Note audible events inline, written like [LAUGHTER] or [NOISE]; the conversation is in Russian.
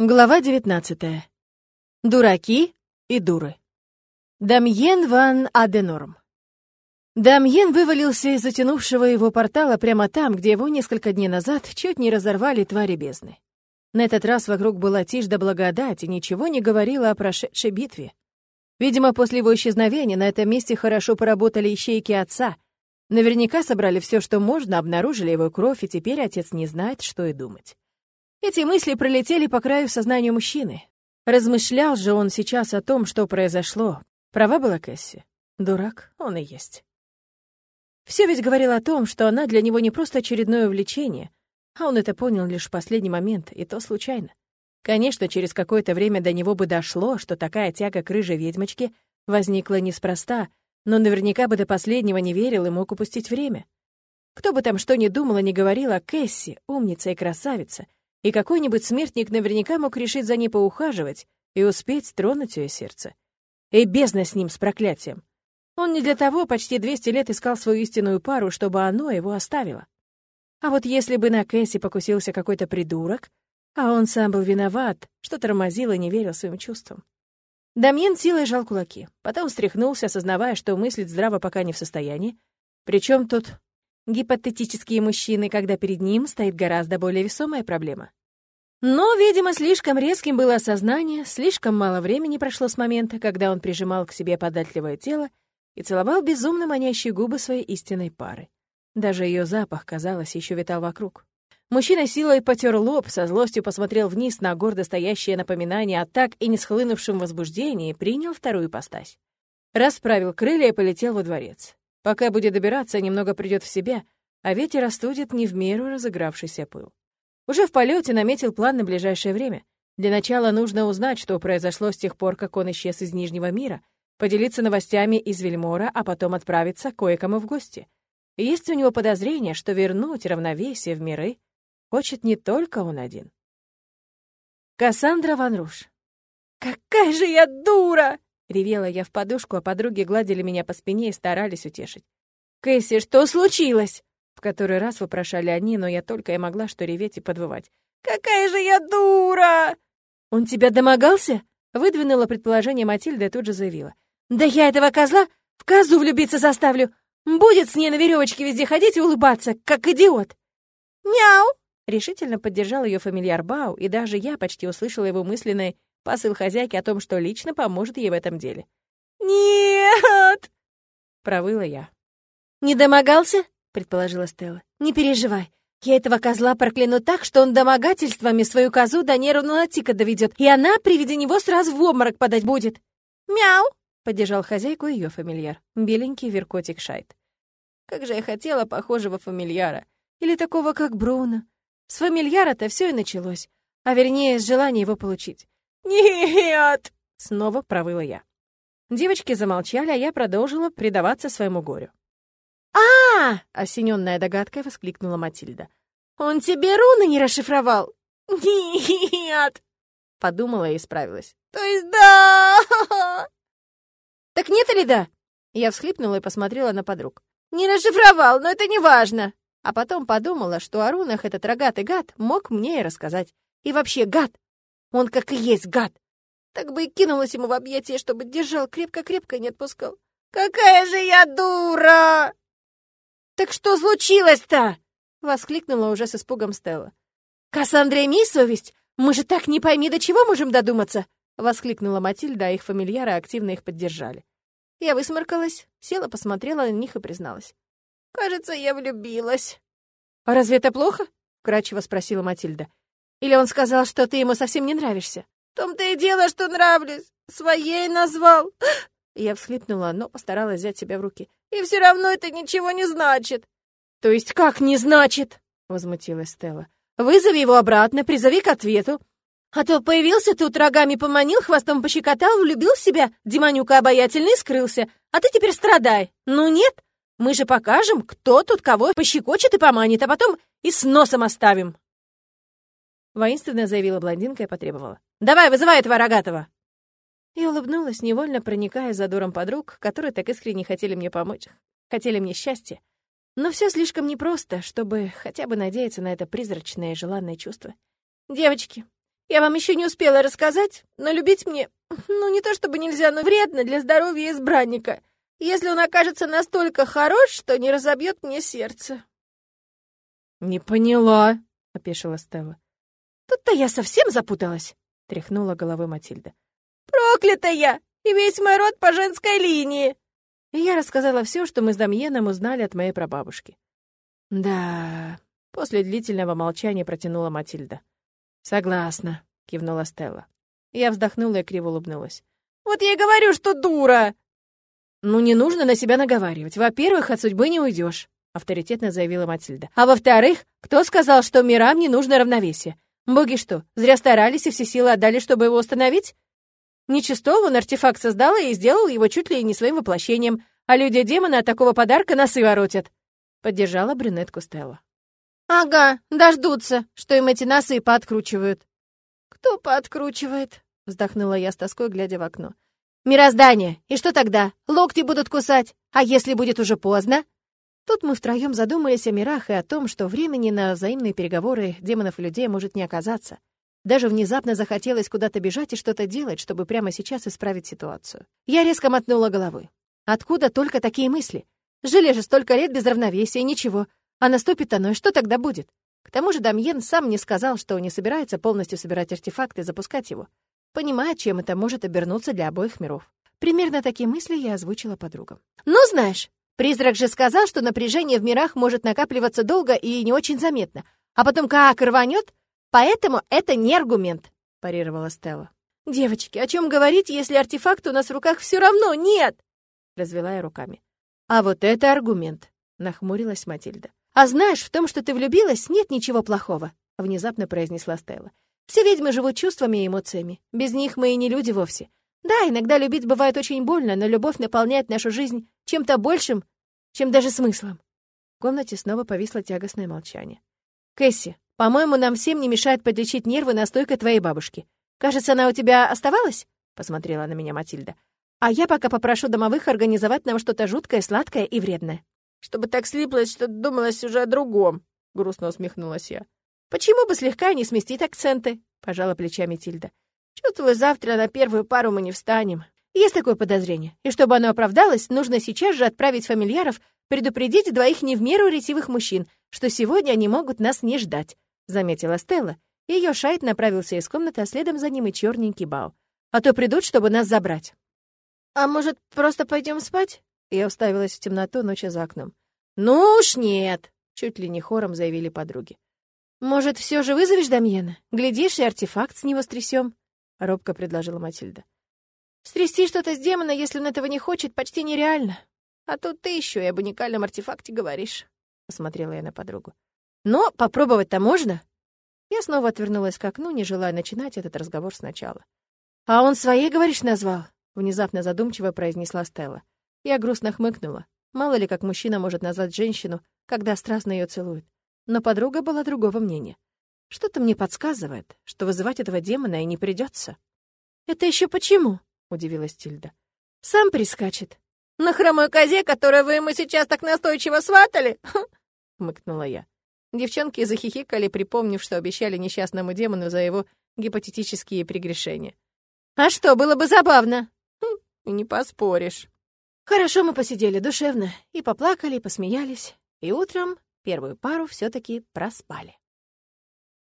Глава 19. Дураки и дуры. Дамьен ван Аденорм. Дамьен вывалился из затянувшего его портала прямо там, где его несколько дней назад чуть не разорвали твари бездны. На этот раз вокруг была тишь да благодать, и ничего не говорило о прошедшей битве. Видимо, после его исчезновения на этом месте хорошо поработали ищейки отца. Наверняка собрали все, что можно, обнаружили его кровь, и теперь отец не знает, что и думать. Эти мысли пролетели по краю сознания мужчины. Размышлял же он сейчас о том, что произошло. Права была Кэсси. Дурак он и есть. Все ведь говорил о том, что она для него не просто очередное увлечение, а он это понял лишь в последний момент, и то случайно. Конечно, через какое-то время до него бы дошло, что такая тяга к рыжей ведьмочке возникла неспроста, но наверняка бы до последнего не верил и мог упустить время. Кто бы там что ни думал и не говорил, а Кэсси, умница и красавица — и какой-нибудь смертник наверняка мог решить за ней поухаживать и успеть тронуть ее сердце. И бездна с ним, с проклятием. Он не для того почти 200 лет искал свою истинную пару, чтобы оно его оставило. А вот если бы на Кэсси покусился какой-то придурок, а он сам был виноват, что тормозил и не верил своим чувствам. Дамьен силой жал кулаки, потом встряхнулся, осознавая, что мыслить здраво пока не в состоянии. Причем тут гипотетические мужчины, когда перед ним стоит гораздо более весомая проблема. Но, видимо, слишком резким было осознание, слишком мало времени прошло с момента, когда он прижимал к себе податливое тело и целовал безумно манящие губы своей истинной пары. Даже ее запах, казалось, еще витал вокруг. Мужчина силой потер лоб, со злостью посмотрел вниз на гордо стоящее напоминание о так и не схлынувшем возбуждении принял вторую постась. Расправил крылья и полетел во дворец. Пока будет добираться, немного придет в себя, а ветер остудит не в меру разыгравшийся пыл. Уже в полете наметил план на ближайшее время. Для начала нужно узнать, что произошло с тех пор, как он исчез из Нижнего мира, поделиться новостями из Вельмора, а потом отправиться кое-кому в гости. есть у него подозрение, что вернуть равновесие в миры хочет не только он один. Кассандра Ван Руш. «Какая же я дура!» Ревела я в подушку, а подруги гладили меня по спине и старались утешить. «Кэсси, что случилось?» В который раз вопрошали они, но я только и могла что реветь и подвывать. «Какая же я дура!» «Он тебя домогался?» Выдвинула предположение Матильда и тут же заявила. «Да я этого козла в козу влюбиться заставлю! Будет с ней на веревочке везде ходить и улыбаться, как идиот!» «Мяу!» Решительно поддержал ее фамильяр Бау, и даже я почти услышала его мысленное Посыл хозяйки о том, что лично поможет ей в этом деле. «Нет!» — провыла я. «Не домогался?» — предположила Стелла. «Не переживай. Я этого козла прокляну так, что он домогательствами свою козу до нервного тика доведет, и она при виде него сразу в обморок подать будет». «Мяу!» — поддержал хозяйку ее фамильяр, беленький веркотик Шайт. Как же я хотела похожего фамильяра. Или такого, как Бруно. С фамильяра-то все и началось. А вернее, с желания его получить. «Нет!» — снова провыла я. Девочки замолчали, а я продолжила предаваться своему горю. а осененная догадкой воскликнула Матильда. «Он тебе руны не расшифровал?» «Нет!» — подумала и исправилась. «То есть да!» «Так нет или да?» Я всхлипнула и посмотрела на подруг. «Не расшифровал, но это не важно!» А потом подумала, что о рунах этот рогатый гад мог мне и рассказать. И вообще, гад, он как и есть гад. Так бы и кинулась ему в объятия, чтобы держал крепко-крепко и не отпускал. Какая же я дура! Так что случилось-то? Воскликнула уже с испугом Стелла. Кассандра, имей совесть! Мы же так не пойми, до чего можем додуматься! Воскликнула Матильда, а их фамильяры активно их поддержали. Я высморкалась, села, посмотрела на них и призналась. «Кажется, я влюбилась». «А разве это плохо?» — кратчево спросила Матильда. Или он сказал, что ты ему совсем не нравишься? В том-то и дело, что нравлюсь. Своей назвал. [GASPS] Я всхлипнула, но постаралась взять себя в руки. И все равно это ничего не значит. То есть как не значит? Возмутилась Стелла. Вызови его обратно, призови к ответу. А то появился тут, рогами поманил, хвостом пощекотал, влюбил в себя, Диманюка обаятельный, скрылся. А ты теперь страдай. Ну нет, мы же покажем, кто тут кого пощекочет и поманит, а потом и с носом оставим. Воинственно заявила блондинка и потребовала. «Давай, вызывай этого рогатого!» Я улыбнулась, невольно проникая за дуром подруг, которые так искренне хотели мне помочь, хотели мне счастья. Но все слишком непросто, чтобы хотя бы надеяться на это призрачное и желанное чувство. «Девочки, Я вам еще не успела рассказать, но любить мне, ну, не то чтобы нельзя, но вредно для здоровья избранника, если он окажется настолько хорош, что не разобьет мне сердце». «Не поняла», — опешила Стелла. «Тут-то я совсем запуталась», — тряхнула головой Матильда. «Проклятая! И весь мой род по женской линии!» И я рассказала все, что мы с Дамьеном узнали от моей прабабушки. «Да...» — после длительного молчания протянула Матильда. «Согласна», — кивнула Стелла. Я вздохнула и криво улыбнулась. «Вот я и говорю, что дура!» «Ну, не нужно на себя наговаривать. Во-первых, от судьбы не уйдешь», — авторитетно заявила Матильда. «А во-вторых, кто сказал, что мирам не нужно равновесие? Боги что, зря старались и все силы отдали, чтобы его установить? Нечистов он артефакт создал и сделал его чуть ли не своим воплощением, а люди-демоны от такого подарка носы воротят», — поддержала брюнетку Стелла. «Ага, дождутся, что им эти носы пооткручивают». «Кто пооткручивает?» — вздохнула я с тоской, глядя в окно. «Мироздание! И что тогда? Локти будут кусать? А если будет уже поздно?» Тут мы втроем задумались о мирах и о том, что времени на взаимные переговоры демонов и людей может не оказаться. Даже внезапно захотелось куда-то бежать и что-то делать, чтобы прямо сейчас исправить ситуацию. Я резко мотнула головой. Откуда только такие мысли? Жили же столько лет без равновесия, ничего. А наступит оно, и что тогда будет? К тому же Дамьен сам не сказал, что не собирается полностью собирать артефакты и запускать его. Понимая, чем это может обернуться для обоих миров. Примерно такие мысли я озвучила подругам. «Ну, знаешь, Призрак же сказал, что напряжение в мирах может накапливаться долго и не очень заметно, а потом как рванет, поэтому это не аргумент», — парировала Стелла. «Девочки, о чем говорить, если артефакт у нас в руках все равно нет?» — развела я руками. «А вот это аргумент», — нахмурилась Матильда. «А знаешь, в том, что ты влюбилась, нет ничего плохого», — внезапно произнесла Стелла. «Все ведьмы живут чувствами и эмоциями. Без них мы и не люди вовсе. Да, иногда любить бывает очень больно, но любовь наполняет нашу жизнь чем-то большим, чем даже смыслом. В комнате снова повисло тягостное молчание. «Кэсси, по-моему, нам всем не мешает подлечить нервы настойкой твоей бабушки. Кажется, она у тебя оставалась?» — посмотрела на меня Матильда. «А я пока попрошу домовых организовать нам что-то жуткое, сладкое и вредное». «Чтобы так слиплось, что думалось уже о другом», — грустно усмехнулась я. «Почему бы слегка не сместить акценты?» — пожала плечами Тильда. Чувствую, завтра на первую пару мы не встанем. Есть такое подозрение. И чтобы оно оправдалось, нужно сейчас же отправить фамильяров предупредить двоих не в меру ретивых мужчин, что сегодня они могут нас не ждать», — заметила Стелла. Ее шайт направился из комнаты, а следом за ним и черненький Бау. «А то придут, чтобы нас забрать». «А может, просто пойдем спать?» Я уставилась в темноту ночи за окном. «Ну уж нет!» — чуть ли не хором заявили подруги. «Может, все же вызовешь Дамьена? Глядишь, и артефакт с него стрясем?» — робко предложила Матильда. «Стрясти что-то с демона, если он этого не хочет, почти нереально. А тут ты еще и об уникальном артефакте говоришь», — посмотрела я на подругу. «Но попробовать-то можно?» Я снова отвернулась к окну, не желая начинать этот разговор сначала. «А он своей, говоришь, назвал?» — внезапно задумчиво произнесла Стелла. Я грустно хмыкнула. Мало ли, как мужчина может назвать женщину, когда страстно ее целует. Но подруга была другого мнения. Что-то мне подсказывает, что вызывать этого демона и не придется. «Это еще почему?» — удивилась Тильда. «Сам прискачет». «На хромой козе, которую вы ему сейчас так настойчиво сватали?» [LAUGHS] — хмыкнула я. Девчонки захихикали, припомнив, что обещали несчастному демону за его гипотетические прегрешения. «А что, было бы забавно?» хм, «Не поспоришь». Хорошо мы посидели душевно, и поплакали, и посмеялись, и утром первую пару все таки проспали.